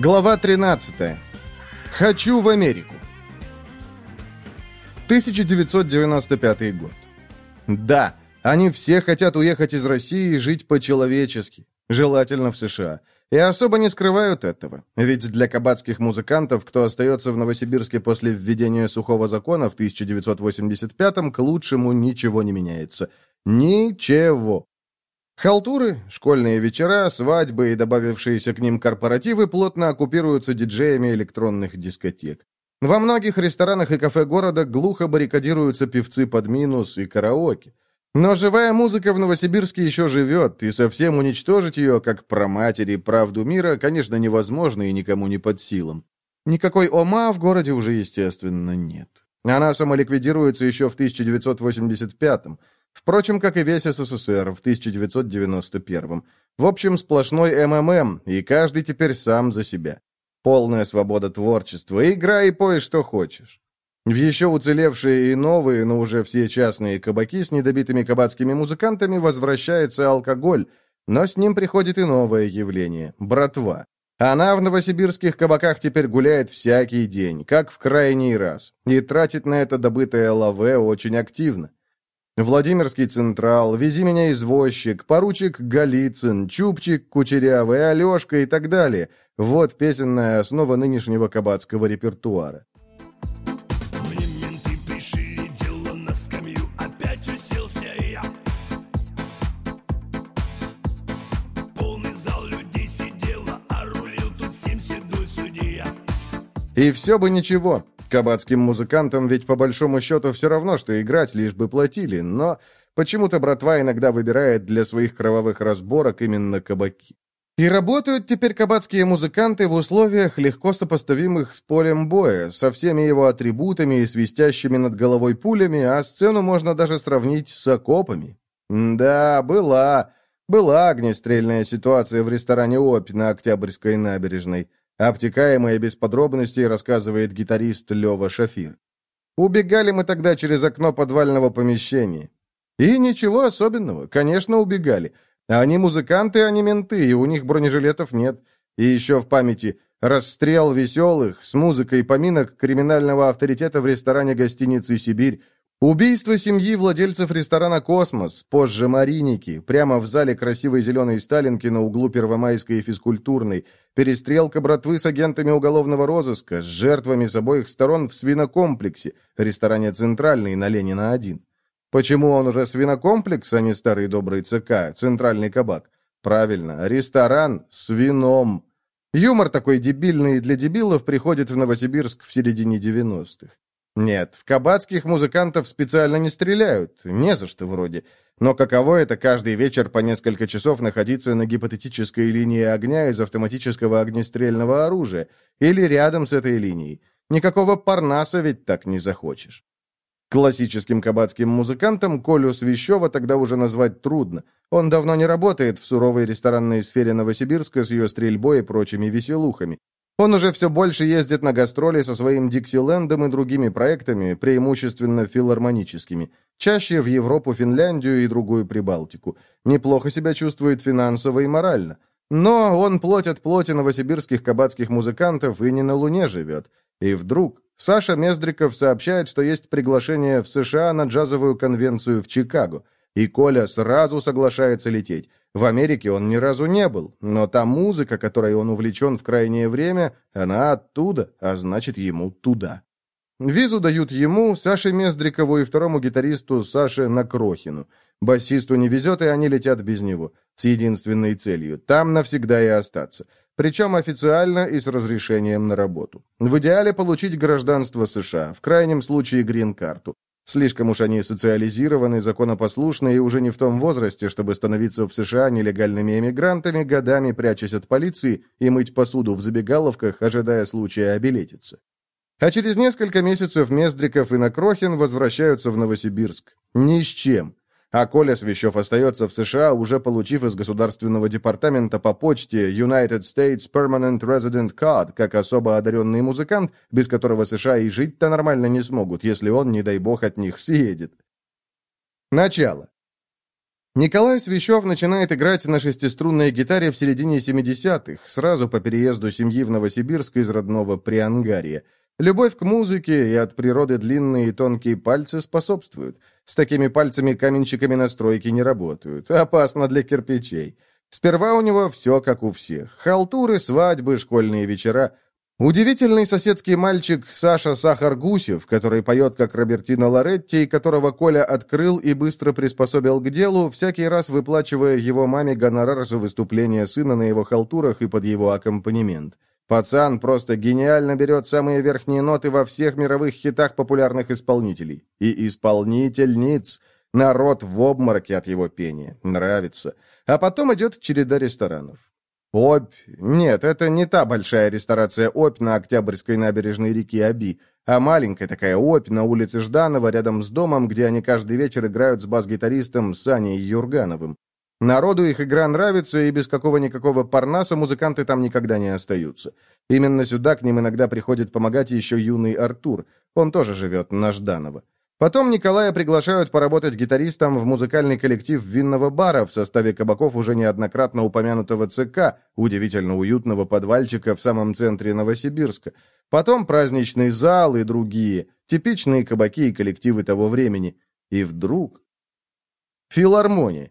Глава 13. Хочу в Америку. 1995 год. Да, они все хотят уехать из России и жить по-человечески, желательно в США. И особо не скрывают этого. Ведь для кабацких музыкантов, кто остается в Новосибирске после введения сухого закона в 1985-м, к лучшему ничего не меняется. Ничего. Халтуры, школьные вечера, свадьбы и добавившиеся к ним корпоративы плотно оккупируются диджеями электронных дискотек. Во многих ресторанах и кафе города глухо баррикадируются певцы под минус и караоке. Но живая музыка в Новосибирске еще живет, и совсем уничтожить ее, как про матери правду мира, конечно, невозможно и никому не под силам. Никакой ОМА в городе уже, естественно, нет. Она самоликвидируется еще в 1985-м, впрочем, как и весь СССР в 1991-м. В общем, сплошной МММ, и каждый теперь сам за себя. Полная свобода творчества, играй и пой, что хочешь. В еще уцелевшие и новые, но уже все частные кабаки с недобитыми кабацкими музыкантами возвращается алкоголь, но с ним приходит и новое явление – братва. Она в новосибирских кабаках теперь гуляет всякий день, как в крайний раз, и тратит на это добытое лаве очень активно. Владимирский Централ, Вези меня извозчик, поручик Голицын, Чупчик, Кучерявый, Алешка и так далее. Вот песенная основа нынешнего кабацкого репертуара. И все бы ничего. Кабацким музыкантам ведь по большому счету все равно, что играть, лишь бы платили, но почему-то братва иногда выбирает для своих кровавых разборок именно кабаки. И работают теперь кабацкие музыканты в условиях, легко сопоставимых с полем боя, со всеми его атрибутами и свистящими над головой пулями, а сцену можно даже сравнить с окопами. Да, была, была огнестрельная ситуация в ресторане «Опь» на Октябрьской набережной. Обтекаемо и без подробностей рассказывает гитарист Лева Шафир. Убегали мы тогда через окно подвального помещения. И ничего особенного, конечно, убегали. Они музыканты, а не менты, и у них бронежилетов нет. И еще в памяти расстрел веселых с музыкой поминок криминального авторитета в ресторане гостиницы «Сибирь», Убийство семьи владельцев ресторана «Космос», позже «Мариники», прямо в зале красивой зеленой Сталинки на углу Первомайской и Физкультурной, перестрелка братвы с агентами уголовного розыска, с жертвами с обоих сторон в свинокомплексе, ресторане «Центральный» на Ленина-1. Почему он уже свинокомплекс, а не старый добрый ЦК, центральный кабак? Правильно, ресторан с вином. Юмор такой дебильный для дебилов приходит в Новосибирск в середине 90-х. Нет, в кабацких музыкантов специально не стреляют, не за что вроде. Но каково это каждый вечер по несколько часов находиться на гипотетической линии огня из автоматического огнестрельного оружия или рядом с этой линией? Никакого парнаса ведь так не захочешь. Классическим кабацким музыкантом Колю Свящева тогда уже назвать трудно. Он давно не работает в суровой ресторанной сфере Новосибирска с ее стрельбой и прочими веселухами. Он уже все больше ездит на гастроли со своим Диксилендом и другими проектами, преимущественно филармоническими. Чаще в Европу, Финляндию и другую Прибалтику. Неплохо себя чувствует финансово и морально. Но он плоть от плоти новосибирских кабацких музыкантов и не на Луне живет. И вдруг Саша Мездриков сообщает, что есть приглашение в США на джазовую конвенцию в Чикаго. И Коля сразу соглашается лететь. В Америке он ни разу не был, но та музыка, которой он увлечен в крайнее время, она оттуда, а значит, ему туда. Визу дают ему, Саше Мездрикову и второму гитаристу Саше Накрохину. Басисту не везет, и они летят без него, с единственной целью – там навсегда и остаться. Причем официально и с разрешением на работу. В идеале получить гражданство США, в крайнем случае грин-карту. Слишком уж они социализированы, законопослушны и уже не в том возрасте, чтобы становиться в США нелегальными эмигрантами, годами прячась от полиции и мыть посуду в забегаловках, ожидая случая обилетиться. А через несколько месяцев Мездриков и Накрохин возвращаются в Новосибирск. Ни с чем. А Коля Свящев остается в США, уже получив из Государственного департамента по почте United States Permanent Resident Card, как особо одаренный музыкант, без которого США и жить-то нормально не смогут, если он, не дай бог, от них съедет. Начало. Николай Свящев начинает играть на шестиструнной гитаре в середине 70-х, сразу по переезду семьи в Новосибирск из родного Приангария. Любовь к музыке и от природы длинные и тонкие пальцы способствуют. С такими пальцами каменщиками на стройке не работают. Опасно для кирпичей. Сперва у него все как у всех. Халтуры, свадьбы, школьные вечера. Удивительный соседский мальчик Саша Сахар-Гусев, который поет как Робертино Лоретти, которого Коля открыл и быстро приспособил к делу, всякий раз выплачивая его маме гонорар за выступление сына на его халтурах и под его аккомпанемент. Пацан просто гениально берет самые верхние ноты во всех мировых хитах популярных исполнителей. И исполнительниц. Народ в обмороке от его пения. Нравится. А потом идет череда ресторанов. Обь... Нет, это не та большая ресторация Обь на Октябрьской набережной реки Аби, а маленькая такая Обь на улице Жданова, рядом с домом, где они каждый вечер играют с бас-гитаристом Саней Юргановым. Народу их игра нравится, и без какого-никакого парнаса музыканты там никогда не остаются. Именно сюда к ним иногда приходит помогать еще юный Артур. Он тоже живет на Жданова. Потом Николая приглашают поработать гитаристом в музыкальный коллектив винного бара в составе кабаков уже неоднократно упомянутого ЦК, удивительно уютного подвальчика в самом центре Новосибирска. Потом праздничный зал и другие, типичные кабаки и коллективы того времени. И вдруг... Филармония.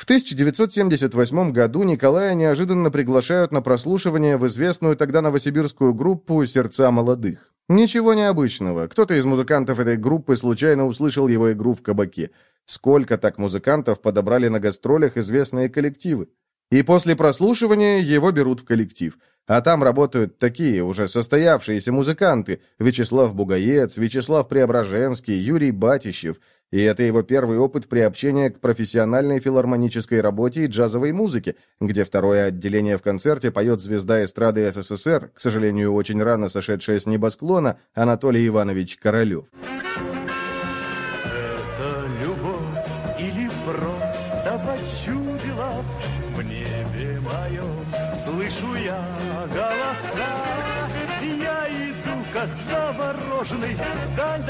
В 1978 году Николая неожиданно приглашают на прослушивание в известную тогда новосибирскую группу «Сердца молодых». Ничего необычного. Кто-то из музыкантов этой группы случайно услышал его игру в кабаке. Сколько так музыкантов подобрали на гастролях известные коллективы? И после прослушивания его берут в коллектив. А там работают такие уже состоявшиеся музыканты. Вячеслав Бугаец, Вячеслав Преображенский, Юрий Батищев – и это его первый опыт приобщения к профессиональной филармонической работе и джазовой музыке, где второе отделение в концерте поет звезда эстрады СССР, к сожалению, очень рано сошедшая с небосклона, Анатолий Иванович Королев.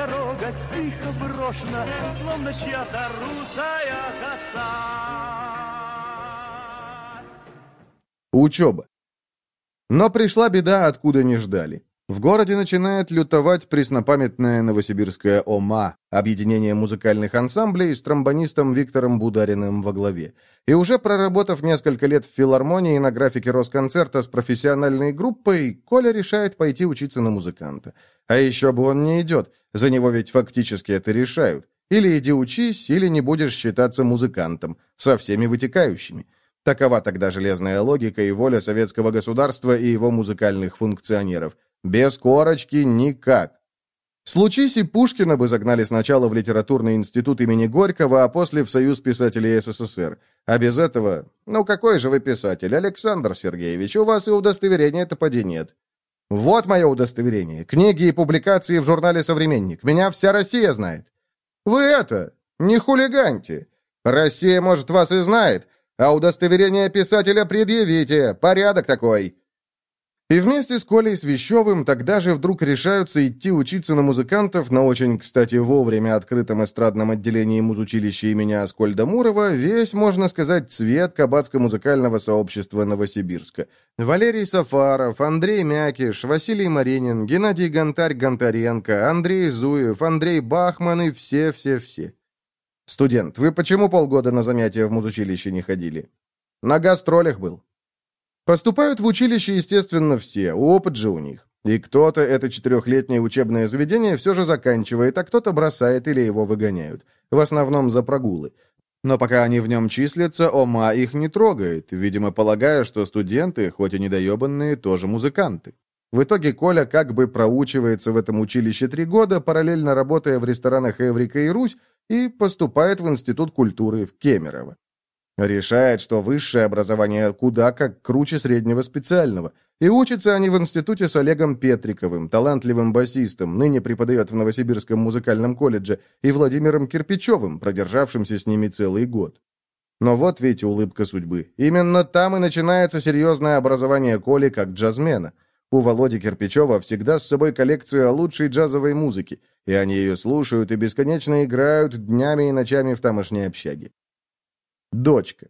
Дорога тихо брошена, словно чья-то русая коса. Учеба. Но пришла беда, откуда не ждали. В городе начинает лютовать преснопамятная новосибирская ОМА, объединение музыкальных ансамблей с тромбонистом Виктором Будариным во главе. И уже проработав несколько лет в филармонии на графике Росконцерта с профессиональной группой, Коля решает пойти учиться на музыканта. А еще бы он не идет, за него ведь фактически это решают. Или иди учись, или не будешь считаться музыкантом, со всеми вытекающими. Такова тогда железная логика и воля советского государства и его музыкальных функционеров – без корочки никак. Случись и Пушкина бы загнали сначала в литературный институт имени Горького, а после в Союз писателей СССР. А без этого... Ну какой же вы писатель, Александр Сергеевич? У вас и удостоверения-то поди нет. Вот мое удостоверение. Книги и публикации в журнале «Современник». Меня вся Россия знает. Вы это, не хулиганьте. Россия, может, вас и знает, а удостоверение писателя предъявите. Порядок такой. И вместе с Колей Свящевым тогда же вдруг решаются идти учиться на музыкантов на очень, кстати, вовремя открытом эстрадном отделении музучилища имени Аскольда Мурова весь, можно сказать, цвет кабацко-музыкального сообщества Новосибирска. Валерий Сафаров, Андрей Мякиш, Василий Маринин, Геннадий Гонтарь-Гонтаренко, Андрей Зуев, Андрей Бахман и все-все-все. Студент, вы почему полгода на занятия в музучилище не ходили? На гастролях был. Поступают в училище, естественно, все, опыт же у них. И кто-то это четырехлетнее учебное заведение все же заканчивает, а кто-то бросает или его выгоняют. В основном за прогулы. Но пока они в нем числятся, ОМА их не трогает, видимо, полагая, что студенты, хоть и недоебанные, тоже музыканты. В итоге Коля как бы проучивается в этом училище три года, параллельно работая в ресторанах «Эврика» и «Русь», и поступает в Институт культуры в Кемерово. Решает, что высшее образование куда как круче среднего специального. И учатся они в институте с Олегом Петриковым, талантливым басистом, ныне преподает в Новосибирском музыкальном колледже, и Владимиром Кирпичевым, продержавшимся с ними целый год. Но вот ведь улыбка судьбы. Именно там и начинается серьезное образование Коли как джазмена. У Володи Кирпичева всегда с собой коллекция лучшей джазовой музыки, и они ее слушают и бесконечно играют днями и ночами в тамошней общаге. Дочка.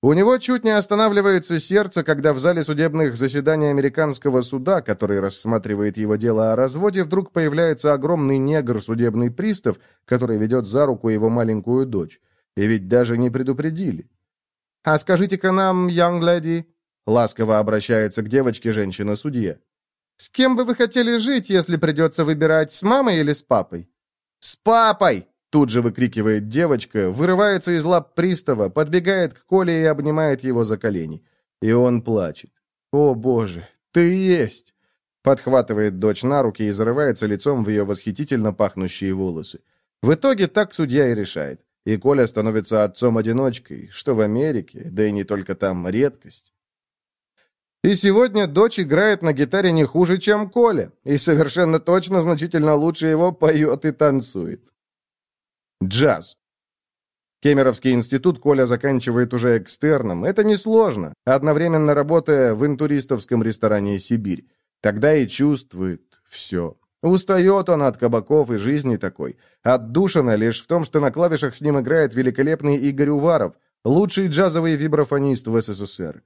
У него чуть не останавливается сердце, когда в зале судебных заседаний американского суда, который рассматривает его дело о разводе, вдруг появляется огромный негр-судебный пристав, который ведет за руку его маленькую дочь. И ведь даже не предупредили. «А скажите-ка нам, young lady», — ласково обращается к девочке женщина-судья, «с кем бы вы хотели жить, если придется выбирать, с мамой или с папой?» «С папой!» Тут же выкрикивает девочка, вырывается из лап пристава, подбегает к Коле и обнимает его за колени. И он плачет. «О, Боже, ты есть!» Подхватывает дочь на руки и зарывается лицом в ее восхитительно пахнущие волосы. В итоге так судья и решает. И Коля становится отцом-одиночкой, что в Америке, да и не только там, редкость. И сегодня дочь играет на гитаре не хуже, чем Коля, и совершенно точно значительно лучше его поет и танцует. Джаз. Кемеровский институт Коля заканчивает уже экстерном. Это несложно, одновременно работая в интуристовском ресторане «Сибирь». Тогда и чувствует все. Устает он от кабаков и жизни такой. Отдушина лишь в том, что на клавишах с ним играет великолепный Игорь Уваров, лучший джазовый вибрафонист в СССР.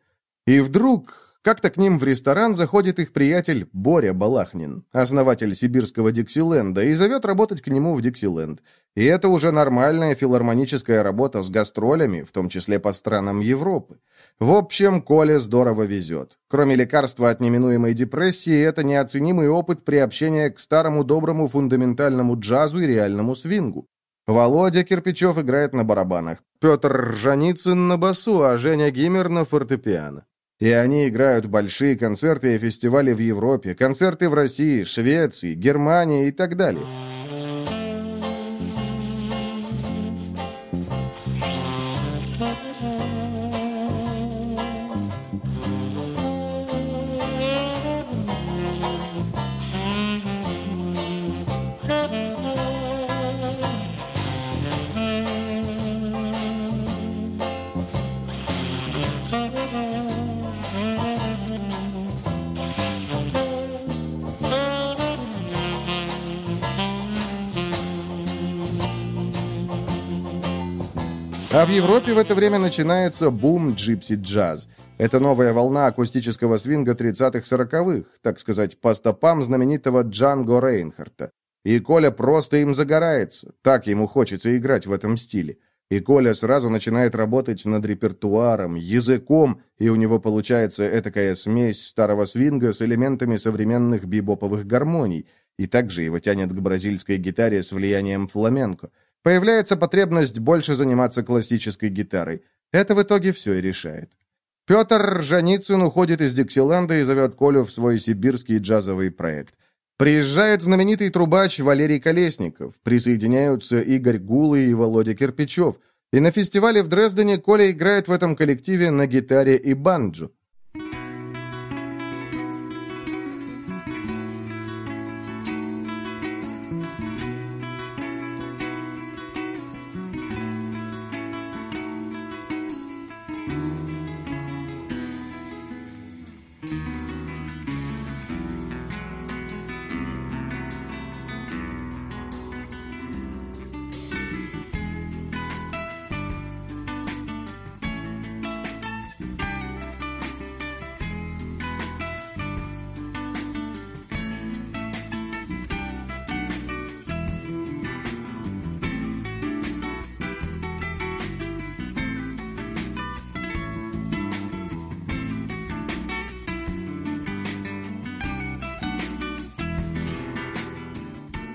И вдруг как-то к ним в ресторан заходит их приятель Боря Балахнин, основатель сибирского Диксиленда, и зовет работать к нему в Диксиленд. И это уже нормальная филармоническая работа с гастролями, в том числе по странам Европы. В общем, Коле здорово везет. Кроме лекарства от неминуемой депрессии, это неоценимый опыт приобщения к старому доброму фундаментальному джазу и реальному свингу. Володя Кирпичев играет на барабанах, Петр Ржаницын на басу, а Женя Гиммер на фортепиано. И они играют большие концерты и фестивали в Европе, концерты в России, Швеции, Германии и так далее. А в Европе в это время начинается бум джипси-джаз. Это новая волна акустического свинга 30-х-40-х, так сказать, по стопам знаменитого Джанго Рейнхарта. И Коля просто им загорается, так ему хочется играть в этом стиле. И Коля сразу начинает работать над репертуаром, языком, и у него получается этакая смесь старого свинга с элементами современных бибоповых гармоний, и также его тянет к бразильской гитаре с влиянием фламенко – Появляется потребность больше заниматься классической гитарой. Это в итоге все и решает. Петр Ржаницын уходит из Диксиленда и зовет Колю в свой сибирский джазовый проект. Приезжает знаменитый трубач Валерий Колесников, присоединяются Игорь Гулы и Володя Кирпичев. И на фестивале в Дрездене Коля играет в этом коллективе на гитаре и банджо.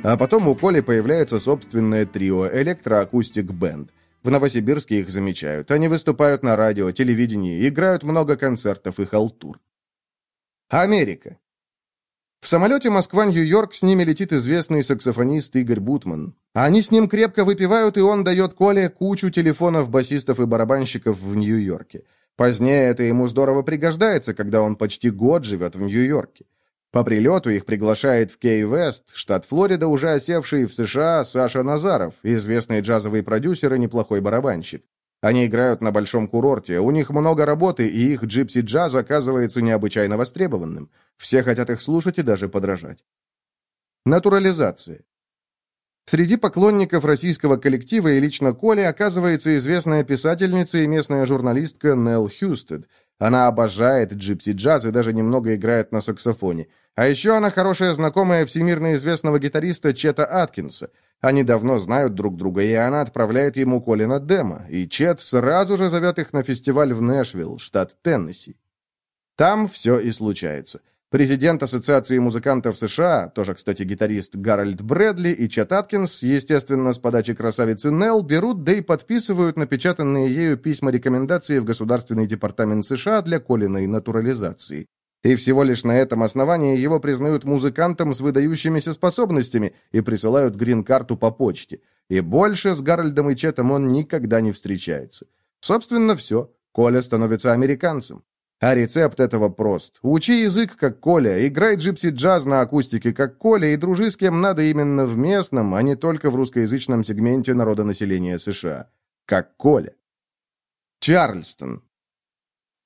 А потом у Коли появляется собственное трио «Электроакустик Бенд». В Новосибирске их замечают. Они выступают на радио, телевидении, играют много концертов и халтур. Америка. В самолете Москва-Нью-Йорк с ними летит известный саксофонист Игорь Бутман. Они с ним крепко выпивают, и он дает Коле кучу телефонов басистов и барабанщиков в Нью-Йорке. Позднее это ему здорово пригождается, когда он почти год живет в Нью-Йорке. По прилету их приглашает в Кей-Вест, штат Флорида, уже осевший в США Саша Назаров, известный джазовый продюсер и неплохой барабанщик. Они играют на большом курорте, у них много работы, и их джипси-джаз оказывается необычайно востребованным. Все хотят их слушать и даже подражать. Натурализация. Среди поклонников российского коллектива и лично Коли оказывается известная писательница и местная журналистка Нелл Хьюстед. Она обожает джипси-джаз и даже немного играет на саксофоне. А еще она хорошая знакомая всемирно известного гитариста Чета Аткинса. Они давно знают друг друга, и она отправляет ему Колина демо, и Чет сразу же зовет их на фестиваль в Нэшвилл, штат Теннесси. Там все и случается. Президент Ассоциации музыкантов США, тоже, кстати, гитарист Гарольд Брэдли и Чет Аткинс, естественно, с подачи красавицы Нелл, берут, да и подписывают напечатанные ею письма рекомендации в Государственный департамент США для Колиной натурализации. И всего лишь на этом основании его признают музыкантом с выдающимися способностями и присылают грин-карту по почте. И больше с Гарольдом и Четом он никогда не встречается. Собственно, все. Коля становится американцем. А рецепт этого прост. Учи язык, как Коля, играй джипси-джаз на акустике, как Коля, и дружи с кем надо именно в местном, а не только в русскоязычном сегменте народонаселения США. Как Коля. Чарльстон.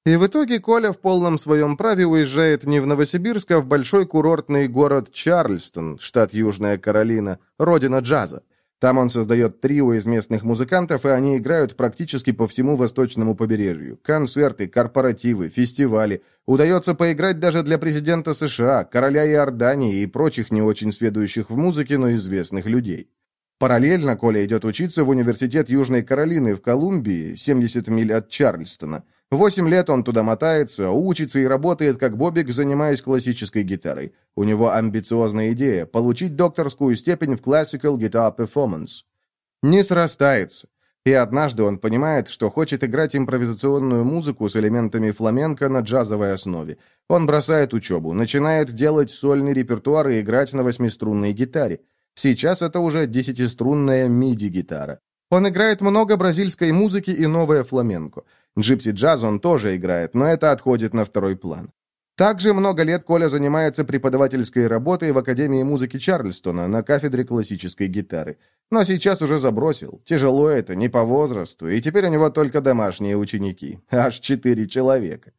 И в итоге Коля в полном своем праве уезжает не в Новосибирск, а в большой курортный город Чарльстон, штат Южная Каролина, родина джаза. Там он создает трио из местных музыкантов, и они играют практически по всему восточному побережью. Концерты, корпоративы, фестивали. Удается поиграть даже для президента США, короля Иордании и прочих не очень сведущих в музыке, но известных людей. Параллельно Коля идет учиться в университет Южной Каролины в Колумбии, 70 миль от Чарльстона. Восемь лет он туда мотается, учится и работает как Бобик, занимаясь классической гитарой. У него амбициозная идея – получить докторскую степень в Classical Guitar Performance. Не срастается. И однажды он понимает, что хочет играть импровизационную музыку с элементами фламенко на джазовой основе. Он бросает учебу, начинает делать сольный репертуар и играть на восьмиструнной гитаре. Сейчас это уже десятиструнная миди-гитара. Он играет много бразильской музыки и новое фламенко – Джипси-джаз он тоже играет, но это отходит на второй план. Также много лет Коля занимается преподавательской работой в Академии музыки Чарльстона на кафедре классической гитары. Но сейчас уже забросил. Тяжело это, не по возрасту, и теперь у него только домашние ученики. Аж четыре человека.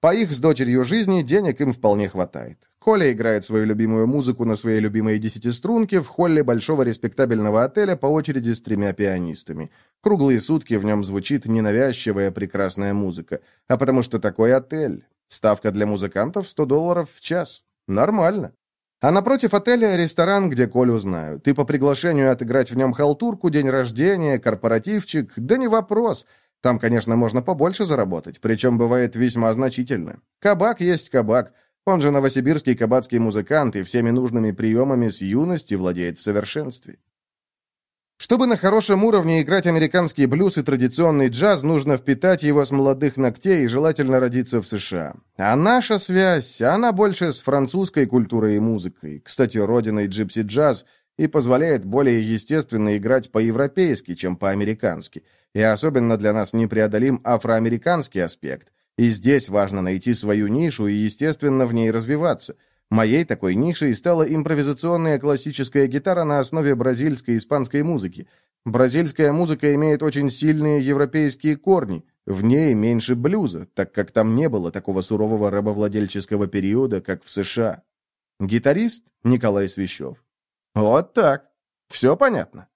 По их с дочерью жизни денег им вполне хватает. Коля играет свою любимую музыку на своей любимой десятиструнке в холле большого респектабельного отеля по очереди с тремя пианистами. Круглые сутки в нем звучит ненавязчивая прекрасная музыка. А потому что такой отель. Ставка для музыкантов 100 долларов в час. Нормально. А напротив отеля ресторан, где Колю знают. И по приглашению отыграть в нем халтурку, день рождения, корпоративчик, да не вопрос. Там, конечно, можно побольше заработать, причем бывает весьма значительно. Кабак есть кабак. Он же новосибирский кабацкий музыкант и всеми нужными приемами с юности владеет в совершенстве. Чтобы на хорошем уровне играть американский блюз и традиционный джаз, нужно впитать его с молодых ногтей и желательно родиться в США. А наша связь, она больше с французской культурой и музыкой, кстати, родиной джипси-джаз, и позволяет более естественно играть по-европейски, чем по-американски. И особенно для нас непреодолим афроамериканский аспект. И здесь важно найти свою нишу и, естественно, в ней развиваться. Моей такой нишей стала импровизационная классическая гитара на основе бразильской и испанской музыки. Бразильская музыка имеет очень сильные европейские корни. В ней меньше блюза, так как там не было такого сурового рабовладельческого периода, как в США. Гитарист Николай Свящев. Вот так. Все понятно.